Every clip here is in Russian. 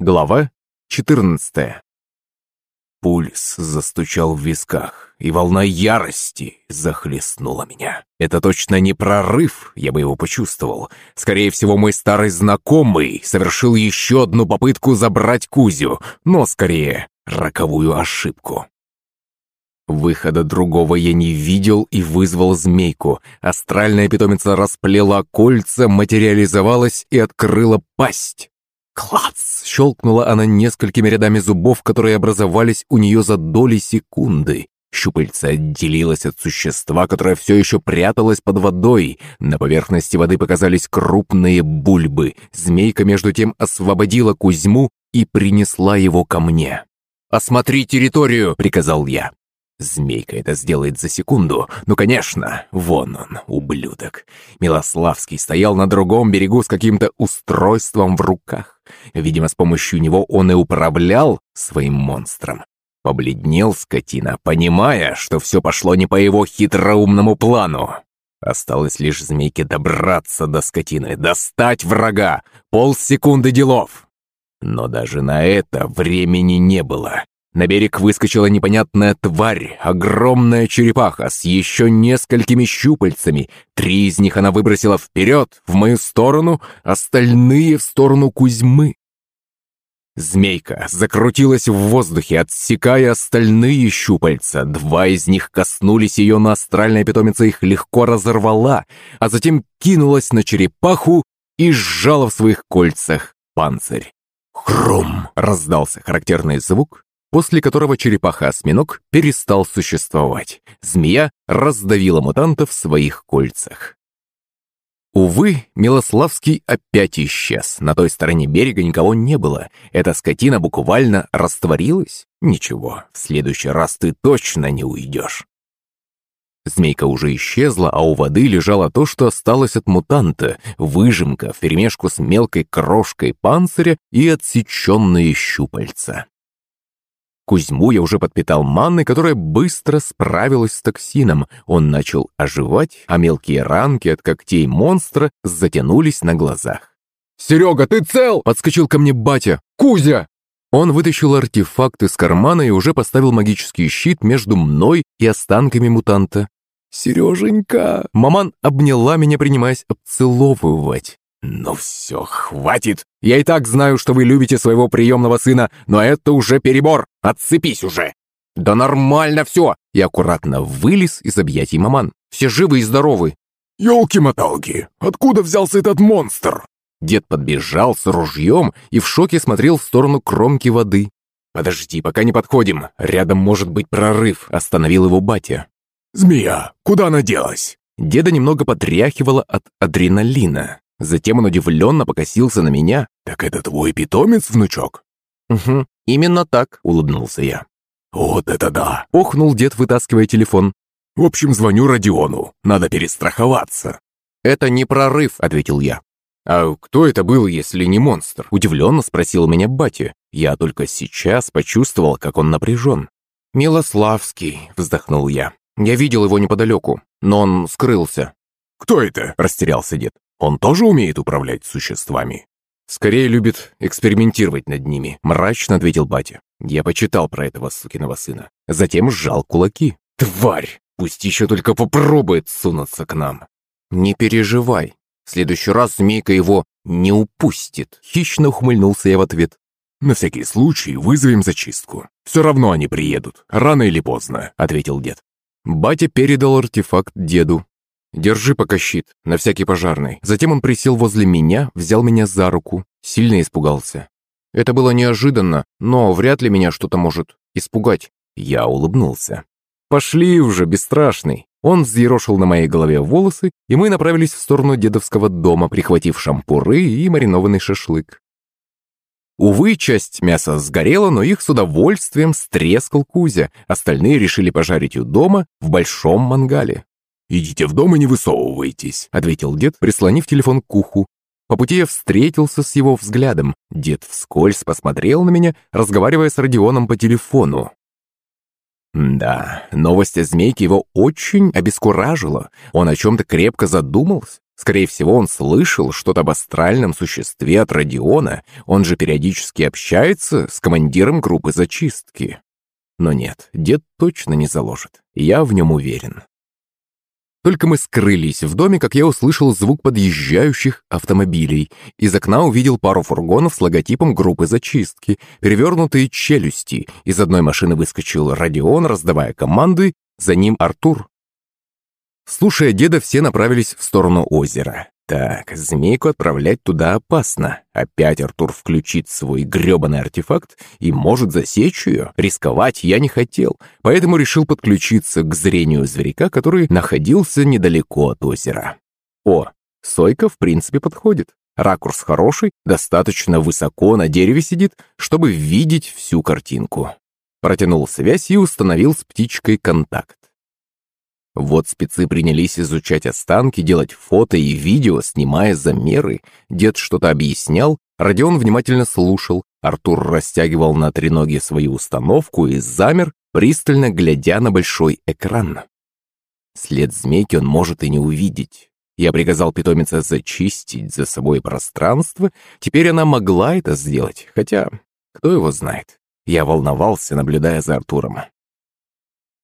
Глава 14 Пульс застучал в висках, и волна ярости захлестнула меня. Это точно не прорыв, я бы его почувствовал. Скорее всего, мой старый знакомый совершил еще одну попытку забрать Кузю, но скорее роковую ошибку. Выхода другого я не видел и вызвал змейку. Астральная питомица расплела кольца, материализовалась и открыла пасть. Клац! Щелкнула она несколькими рядами зубов, которые образовались у нее за доли секунды. Щупальце отделилось от существа, которое все еще пряталось под водой. На поверхности воды показались крупные бульбы. Змейка между тем освободила Кузьму и принесла его ко мне. «Осмотри территорию!» — приказал я. Змейка это сделает за секунду. Ну, конечно, вон он, ублюдок. Милославский стоял на другом берегу с каким-то устройством в руках. Видимо, с помощью него он и управлял своим монстром. Побледнел скотина, понимая, что все пошло не по его хитроумному плану. Осталось лишь змейке добраться до скотины, достать врага. Полсекунды делов. Но даже на это времени не было. На берег выскочила непонятная тварь, огромная черепаха с еще несколькими щупальцами. Три из них она выбросила вперед, в мою сторону, остальные в сторону Кузьмы. Змейка закрутилась в воздухе, отсекая остальные щупальца. Два из них коснулись ее, но астральная питомица их легко разорвала, а затем кинулась на черепаху и сжала в своих кольцах панцирь. «Хрум!» — раздался характерный звук, после которого черепаха-осьминог перестал существовать. Змея раздавила мутанта в своих кольцах. Увы, Милославский опять исчез. На той стороне берега никого не было. Эта скотина буквально растворилась. Ничего, в следующий раз ты точно не уйдешь. Змейка уже исчезла, а у воды лежало то, что осталось от мутанта. Выжимка вперемешку с мелкой крошкой панциря и отсеченные щупальца. Кузьму я уже подпитал манной, которая быстро справилась с токсином. Он начал оживать, а мелкие ранки от когтей монстра затянулись на глазах. «Серега, ты цел?» – подскочил ко мне батя. «Кузя!» Он вытащил артефакт из кармана и уже поставил магический щит между мной и останками мутанта. «Сереженька!» Маман обняла меня, принимаясь обцеловывать. «Ну все, хватит! Я и так знаю, что вы любите своего приемного сына, но это уже перебор! Отцепись уже!» «Да нормально все!» Я аккуратно вылез из объятий маман. «Все живы и здоровы!» «Елки-моталки! Откуда взялся этот монстр?» Дед подбежал с ружьем и в шоке смотрел в сторону кромки воды. «Подожди, пока не подходим. Рядом может быть прорыв», — остановил его батя. «Змея, куда она делась?» Деда немного потряхивало от адреналина. Затем он удивленно покосился на меня. «Так это твой питомец, внучок?» «Угу, именно так», — улыбнулся я. «Вот это да!» — охнул дед, вытаскивая телефон. «В общем, звоню Родиону. Надо перестраховаться». «Это не прорыв», — ответил я. «А кто это был, если не монстр?» — удивленно спросил меня батя. Я только сейчас почувствовал, как он напряжен. «Милославский», — вздохнул я. «Я видел его неподалеку, но он скрылся». «Кто это?» — растерялся дед. Он тоже умеет управлять существами?» «Скорее любит экспериментировать над ними», — мрачно ответил батя. Я почитал про этого сукиного сына. Затем сжал кулаки. «Тварь! Пусть еще только попробует сунуться к нам!» «Не переживай. В следующий раз змейка его не упустит», — хищно ухмыльнулся я в ответ. «На всякий случай вызовем зачистку. Все равно они приедут, рано или поздно», — ответил дед. Батя передал артефакт деду. «Держи пока щит, на всякий пожарный». Затем он присел возле меня, взял меня за руку. Сильно испугался. Это было неожиданно, но вряд ли меня что-то может испугать. Я улыбнулся. «Пошли уже, бесстрашный». Он взъерошил на моей голове волосы, и мы направились в сторону дедовского дома, прихватив шампуры и маринованный шашлык. Увы, часть мяса сгорела, но их с удовольствием стрескал Кузя. Остальные решили пожарить у дома в большом мангале. «Идите в дом и не высовывайтесь», — ответил дед, прислонив телефон к уху. По пути я встретился с его взглядом. Дед вскользь посмотрел на меня, разговаривая с Родионом по телефону. Да, новость о змейке его очень обескуражила. Он о чем-то крепко задумался. Скорее всего, он слышал что-то об астральном существе от Родиона, он же периодически общается с командиром группы зачистки. Но нет, дед точно не заложит, я в нем уверен. Только мы скрылись в доме, как я услышал звук подъезжающих автомобилей. Из окна увидел пару фургонов с логотипом группы зачистки, перевернутые челюсти. Из одной машины выскочил Родион, раздавая команды, за ним Артур. Слушая деда, все направились в сторону озера. Так, змейку отправлять туда опасно. Опять Артур включит свой грёбаный артефакт и может засечь ее. Рисковать я не хотел, поэтому решил подключиться к зрению зверяка, который находился недалеко от озера. О, сойка в принципе подходит. Ракурс хороший, достаточно высоко на дереве сидит, чтобы видеть всю картинку. Протянул связь и установил с птичкой контакт. Вот спецы принялись изучать останки, делать фото и видео, снимая замеры. Дед что-то объяснял, Родион внимательно слушал, Артур растягивал на треноге свою установку и замер, пристально глядя на большой экран. След змейки он может и не увидеть. Я приказал питомице зачистить за собой пространство, теперь она могла это сделать, хотя кто его знает. Я волновался, наблюдая за Артуром.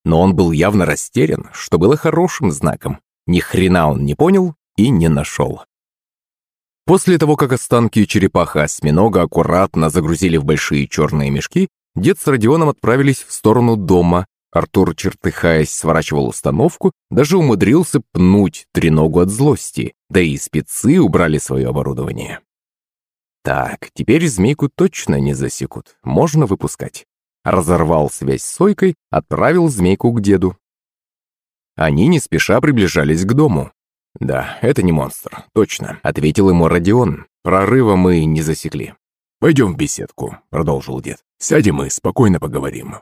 Но он был явно растерян, что было хорошим знаком. Ни хрена он не понял и не нашел. После того, как останки черепаха осьминога аккуратно загрузили в большие черные мешки, дед с Родионом отправились в сторону дома. Артур, чертыхаясь, сворачивал установку, даже умудрился пнуть треногу от злости, да и спецы убрали свое оборудование. Так, теперь змейку точно не засекут, можно выпускать разорвал связь с Сойкой, отправил змейку к деду. Они не спеша приближались к дому. «Да, это не монстр, точно», — ответил ему Родион. «Прорыва мы не засекли». «Пойдем в беседку», — продолжил дед. «Сядем и спокойно поговорим».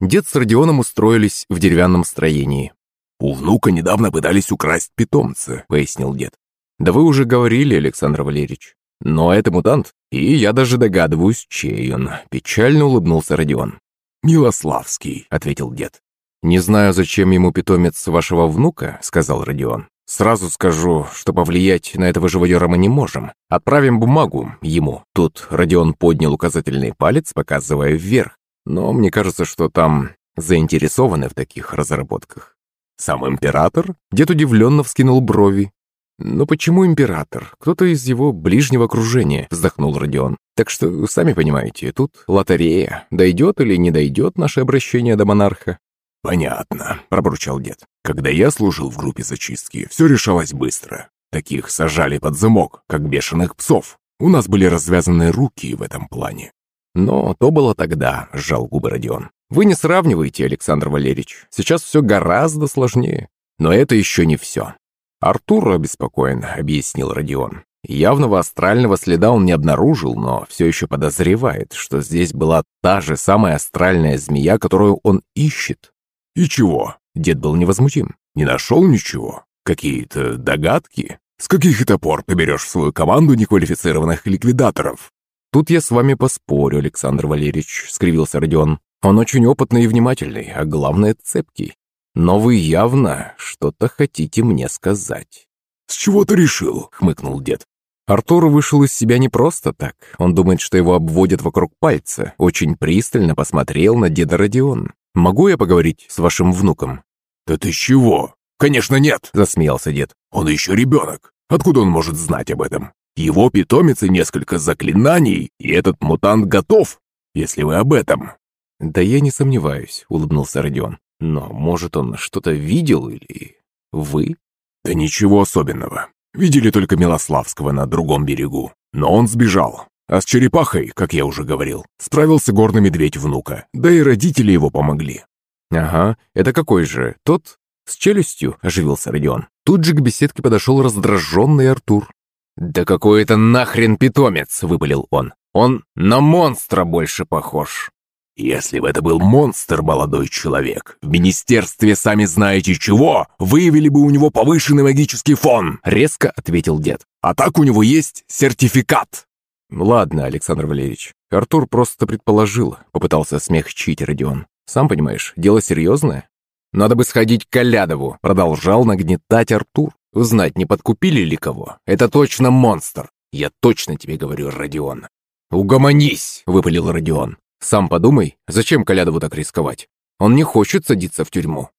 Дед с Родионом устроились в деревянном строении. «У внука недавно пытались украсть питомца», — пояснил дед. «Да вы уже говорили, Александр Валерьевич. Но это мутант, и я даже догадываюсь, чей он. Печально улыбнулся Родион. «Милославский», — ответил дед. «Не знаю, зачем ему питомец вашего внука», — сказал Родион. «Сразу скажу, что повлиять на этого живодера мы не можем. Отправим бумагу ему». Тут Родион поднял указательный палец, показывая вверх. Но мне кажется, что там заинтересованы в таких разработках. «Сам император?» Дед удивленно вскинул брови. «Но почему император? Кто-то из его ближнего окружения», — вздохнул Родион. «Так что, сами понимаете, тут лотерея. Дойдет или не дойдет наше обращение до монарха?» «Понятно», — пробурчал дед. «Когда я служил в группе зачистки, все решалось быстро. Таких сажали под замок, как бешеных псов. У нас были развязаны руки в этом плане». «Но то было тогда», — сжал губы Родион. «Вы не сравниваете, Александр Валерьевич. Сейчас все гораздо сложнее. Но это еще не все. «Артур обеспокоен», — объяснил Родион. Явного астрального следа он не обнаружил, но все еще подозревает, что здесь была та же самая астральная змея, которую он ищет. «И чего?» — дед был невозмутим. «Не нашел ничего? Какие-то догадки? С каких это пор ты берешь в свою команду неквалифицированных ликвидаторов?» «Тут я с вами поспорю, Александр Валерьевич», — скривился Родион. «Он очень опытный и внимательный, а главное, цепкий. Но вы явно что-то хотите мне сказать». «С чего ты решил?» — хмыкнул дед. Артур вышел из себя не просто так. Он думает, что его обводят вокруг пальца. Очень пристально посмотрел на деда Родион. «Могу я поговорить с вашим внуком?» «Да ты чего?» «Конечно нет!» — засмеялся дед. «Он еще ребенок. Откуда он может знать об этом? Его питомице несколько заклинаний, и этот мутант готов, если вы об этом». «Да я не сомневаюсь», — улыбнулся Родион. Но, может, он что-то видел или... Вы? Да ничего особенного. Видели только Милославского на другом берегу. Но он сбежал. А с черепахой, как я уже говорил, справился горный медведь внука. Да и родители его помогли. Ага, это какой же? Тот с челюстью, оживился Родион. Тут же к беседке подошел раздраженный Артур. «Да какой это нахрен питомец!» — выпалил он. «Он на монстра больше похож!» Если бы это был монстр, молодой человек, в министерстве сами знаете чего, выявили бы у него повышенный магический фон, резко ответил дед. А так у него есть сертификат. Ладно, Александр Валерьевич, Артур просто предположил, попытался смягчить Родион. Сам понимаешь, дело серьезное. Надо бы сходить к Калядову, продолжал нагнетать Артур. Узнать, не подкупили ли кого? Это точно монстр. Я точно тебе говорю, Родион. «Угомонись!» — выпалил Родион. «Сам подумай, зачем Колядову так рисковать? Он не хочет садиться в тюрьму».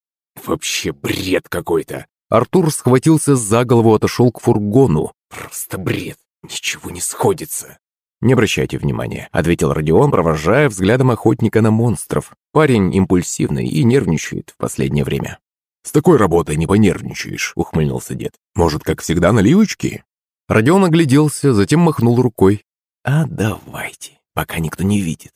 «Вообще бред какой-то!» Артур схватился за голову, отошел к фургону. «Просто бред! Ничего не сходится!» «Не обращайте внимания», — ответил Родион, провожая взглядом охотника на монстров. Парень импульсивный и нервничает в последнее время. «С такой работой не понервничаешь», — ухмыльнулся дед. «Может, как всегда, наливочки?» Родион огляделся, затем махнул рукой. «А давайте, пока никто не видит».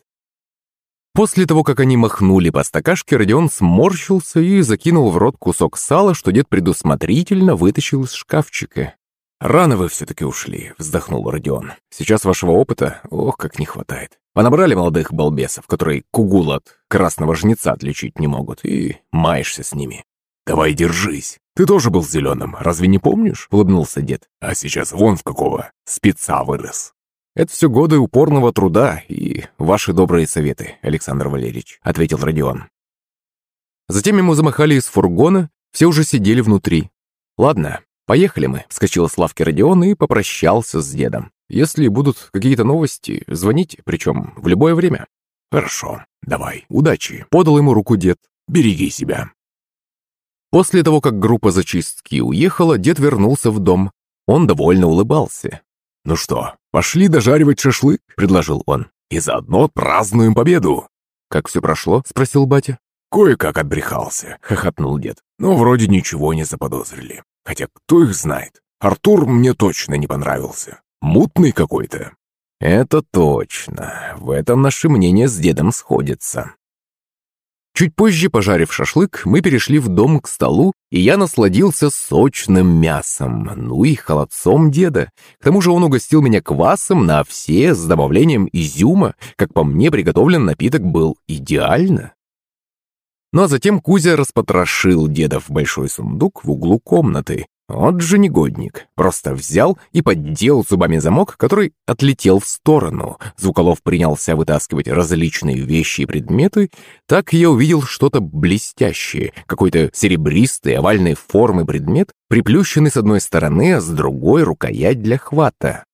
После того, как они махнули по стакашке, Родион сморщился и закинул в рот кусок сала, что дед предусмотрительно вытащил из шкафчика. «Рано вы все-таки ушли», — вздохнул Родион. «Сейчас вашего опыта, ох, как не хватает. Понабрали молодых балбесов, которые кугул от красного жнеца отличить не могут, и маешься с ними». «Давай держись. Ты тоже был зеленым, разве не помнишь?» — улыбнулся дед. «А сейчас вон в какого спеца вырос». «Это все годы упорного труда и ваши добрые советы, Александр Валерьевич», — ответил Родион. Затем ему замахали из фургона, все уже сидели внутри. «Ладно, поехали мы», — вскочил с лавки Родион и попрощался с дедом. «Если будут какие-то новости, звоните, причем в любое время». «Хорошо, давай, удачи», — подал ему руку дед. «Береги себя». После того, как группа зачистки уехала, дед вернулся в дом. Он довольно улыбался. «Ну что, пошли дожаривать шашлык?» – предложил он. «И заодно празднуем победу!» «Как все прошло?» – спросил батя. «Кое-как отбрехался», – хохотнул дед. «Но вроде ничего не заподозрили. Хотя кто их знает? Артур мне точно не понравился. Мутный какой-то». «Это точно. В этом наши мнения с дедом сходятся. Чуть позже, пожарив шашлык, мы перешли в дом к столу, и я насладился сочным мясом, ну и холодцом деда. К тому же он угостил меня квасом на все с добавлением изюма. Как по мне, приготовлен напиток был идеально. Ну а затем Кузя распотрошил деда в большой сундук в углу комнаты, вот же негодник. Просто взял и поддел зубами замок, который отлетел в сторону. Звуколов принялся вытаскивать различные вещи и предметы. Так я увидел что-то блестящее, какой-то серебристый овальной формы предмет, приплющенный с одной стороны, а с другой рукоять для хвата.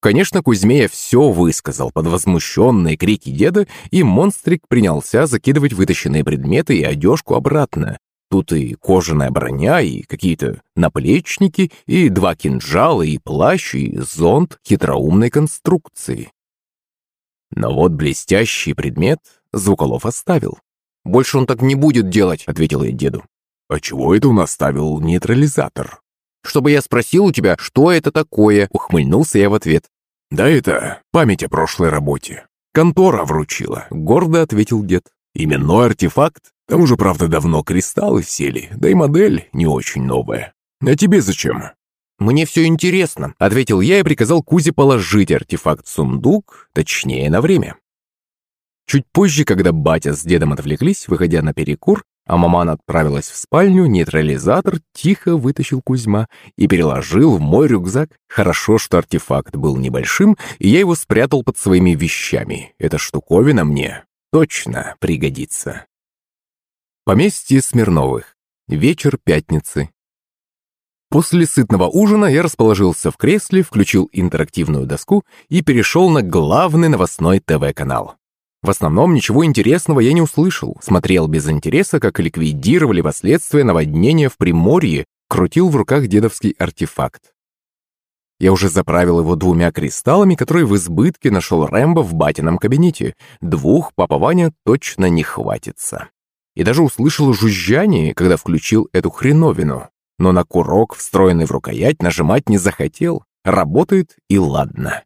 Конечно, Кузьме я все высказал под возмущенные крики деда, и монстрик принялся закидывать вытащенные предметы и одежку обратно. Тут и кожаная броня, и какие-то наплечники, и два кинжала, и плащ, и зонт хитроумной конструкции. Но вот блестящий предмет Звуколов оставил. «Больше он так не будет делать», — ответил я деду. «А чего это он оставил нейтрализатор?» «Чтобы я спросил у тебя, что это такое», — ухмыльнулся я в ответ. «Да это память о прошлой работе. Контора вручила», — гордо ответил дед. «Именной артефакт там уже, правда, давно кристаллы сели, да и модель не очень новая. А тебе зачем?» «Мне все интересно», — ответил я и приказал Кузе положить артефакт в сундук, точнее, на время. Чуть позже, когда батя с дедом отвлеклись, выходя на перекур, а маман отправилась в спальню, нейтрализатор тихо вытащил Кузьма и переложил в мой рюкзак. Хорошо, что артефакт был небольшим, и я его спрятал под своими вещами. Эта штуковина мне точно пригодится. Поместье Смирновых. Вечер пятницы. После сытного ужина я расположился в кресле, включил интерактивную доску и перешел на главный новостной ТВ-канал. В основном ничего интересного я не услышал, смотрел без интереса, как ликвидировали последствия наводнения в Приморье, крутил в руках дедовский артефакт. Я уже заправил его двумя кристаллами, которые в избытке нашел Рэмбо в батином кабинете. Двух папа Ваня точно не хватится и даже услышал жужжание, когда включил эту хреновину. Но на курок, встроенный в рукоять, нажимать не захотел. Работает и ладно.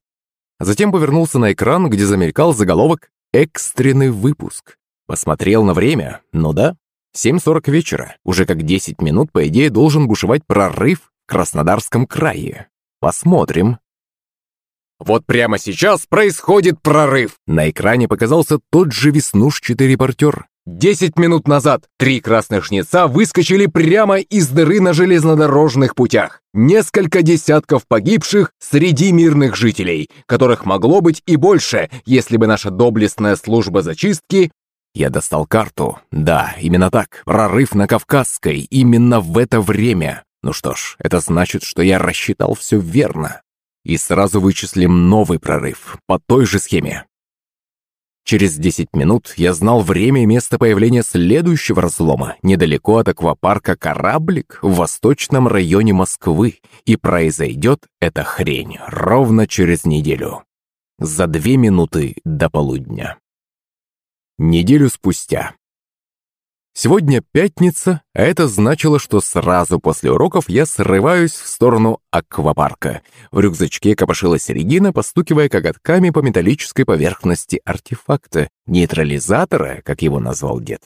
Затем повернулся на экран, где замелькал заголовок «Экстренный выпуск». Посмотрел на время. Ну да, 7.40 вечера. Уже как 10 минут, по идее, должен бушевать прорыв в Краснодарском крае. Посмотрим. Вот прямо сейчас происходит прорыв. На экране показался тот же веснушчатый репортер. Десять минут назад три красных жнеца выскочили прямо из дыры на железнодорожных путях. Несколько десятков погибших среди мирных жителей, которых могло быть и больше, если бы наша доблестная служба зачистки... Я достал карту. Да, именно так. Прорыв на Кавказской. Именно в это время. Ну что ж, это значит, что я рассчитал все верно. И сразу вычислим новый прорыв по той же схеме. Через 10 минут я знал время и место появления следующего разлома, недалеко от аквапарка «Кораблик» в восточном районе Москвы, и произойдет эта хрень ровно через неделю. За две минуты до полудня. Неделю спустя. Сегодня пятница, а это значило, что сразу после уроков я срываюсь в сторону аквапарка. В рюкзачке копошилась Регина, постукивая коготками по металлической поверхности артефакта, нейтрализатора, как его назвал дед.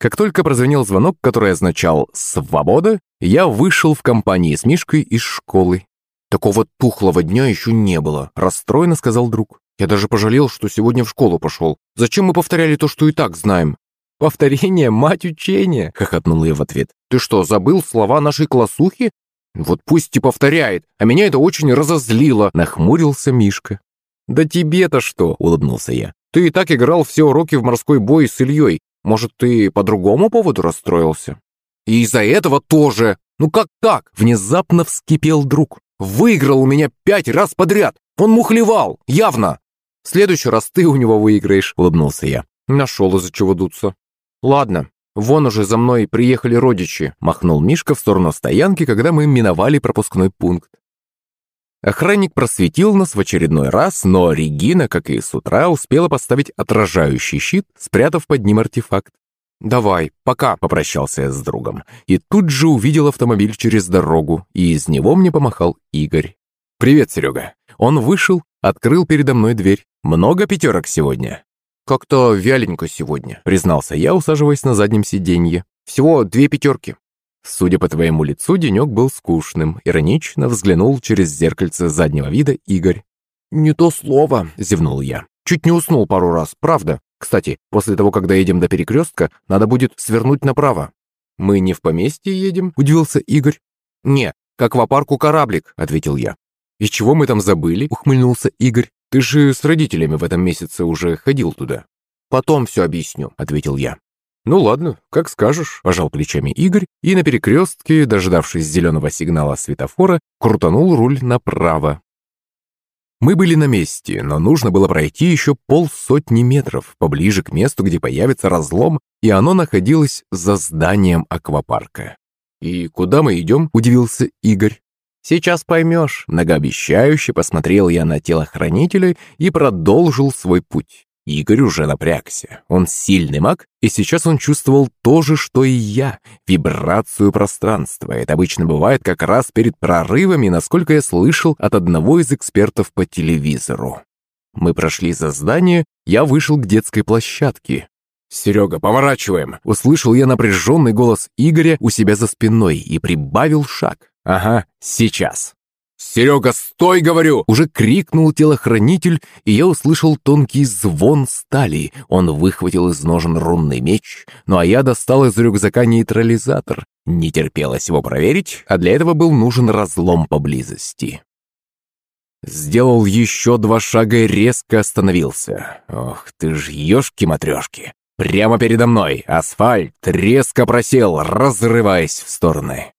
Как только прозвонил звонок, который означал «свобода», я вышел в компании с Мишкой из школы. «Такого тухлого дня еще не было», – расстроенно сказал друг. «Я даже пожалел, что сегодня в школу пошел. Зачем мы повторяли то, что и так знаем?» «Повторение – мать учения!» – хохотнул я в ответ. «Ты что, забыл слова нашей классухи?» «Вот пусть и повторяет, а меня это очень разозлило!» – нахмурился Мишка. «Да тебе-то что?» – улыбнулся я. «Ты и так играл все уроки в морской бой с Ильей. Может, ты по другому поводу расстроился?» «И из-за этого тоже! Ну как так?» – внезапно вскипел друг. «Выиграл у меня пять раз подряд! Он мухлевал! Явно!» «В следующий раз ты у него выиграешь», – улыбнулся я. Нашел из-за чего дуться. «Ладно, вон уже за мной приехали родичи», – махнул Мишка в сторону стоянки, когда мы миновали пропускной пункт. Охранник просветил нас в очередной раз, но Регина, как и с утра, успела поставить отражающий щит, спрятав под ним артефакт. «Давай, пока», – попрощался я с другом. И тут же увидел автомобиль через дорогу, и из него мне помахал Игорь. «Привет, Серега». Он вышел, открыл передо мной дверь. «Много пятерок сегодня?» «Как-то вяленько сегодня», — признался я, усаживаясь на заднем сиденье. «Всего две пятерки». Судя по твоему лицу, денек был скучным. Иронично взглянул через зеркальце заднего вида Игорь. «Не то слово», — зевнул я. «Чуть не уснул пару раз, правда. Кстати, после того, когда едем до перекрестка, надо будет свернуть направо». «Мы не в поместье едем?» — удивился Игорь. «Не, к аквапарку кораблик», — ответил я. «И чего мы там забыли?» — ухмыльнулся Игорь. Ты же с родителями в этом месяце уже ходил туда. Потом все объясню, ответил я. «Ну ладно, как скажешь», – пожал плечами Игорь и на перекрестке, дождавшись зеленого сигнала светофора, крутанул руль направо. Мы были на месте, но нужно было пройти еще полсотни метров, поближе к месту, где появится разлом, и оно находилось за зданием аквапарка. «И куда мы идем?» – удивился Игорь. «Сейчас поймешь», — многообещающе посмотрел я на телохранителя и продолжил свой путь. Игорь уже напрягся. Он сильный маг, и сейчас он чувствовал то же, что и я — вибрацию пространства. Это обычно бывает как раз перед прорывами, насколько я слышал от одного из экспертов по телевизору. Мы прошли за здание, я вышел к детской площадке. «Серега, поворачиваем!» Услышал я напряженный голос Игоря у себя за спиной и прибавил шаг. «Ага, сейчас». «Серега, стой, говорю!» Уже крикнул телохранитель, и я услышал тонкий звон стали. Он выхватил из ножен рунный меч, ну а я достал из рюкзака нейтрализатор. Не терпелось его проверить, а для этого был нужен разлом поблизости. Сделал еще два шага и резко остановился. Ох ты ж ешки-матрешки. Прямо передо мной асфальт резко просел, разрываясь в стороны.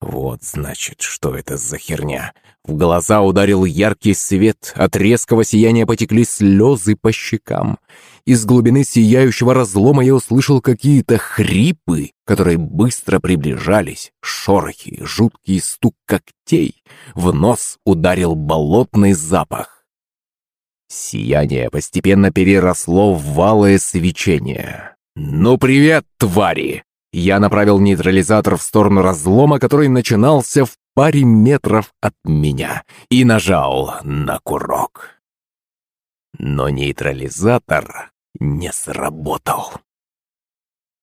Вот, значит, что это за херня. В глаза ударил яркий свет, от резкого сияния потекли слезы по щекам. Из глубины сияющего разлома я услышал какие-то хрипы, которые быстро приближались, шорохи, жуткий стук когтей. В нос ударил болотный запах. Сияние постепенно переросло в валое свечение. «Ну привет, твари!» Я направил нейтрализатор в сторону разлома, который начинался в паре метров от меня, и нажал на курок. Но нейтрализатор не сработал.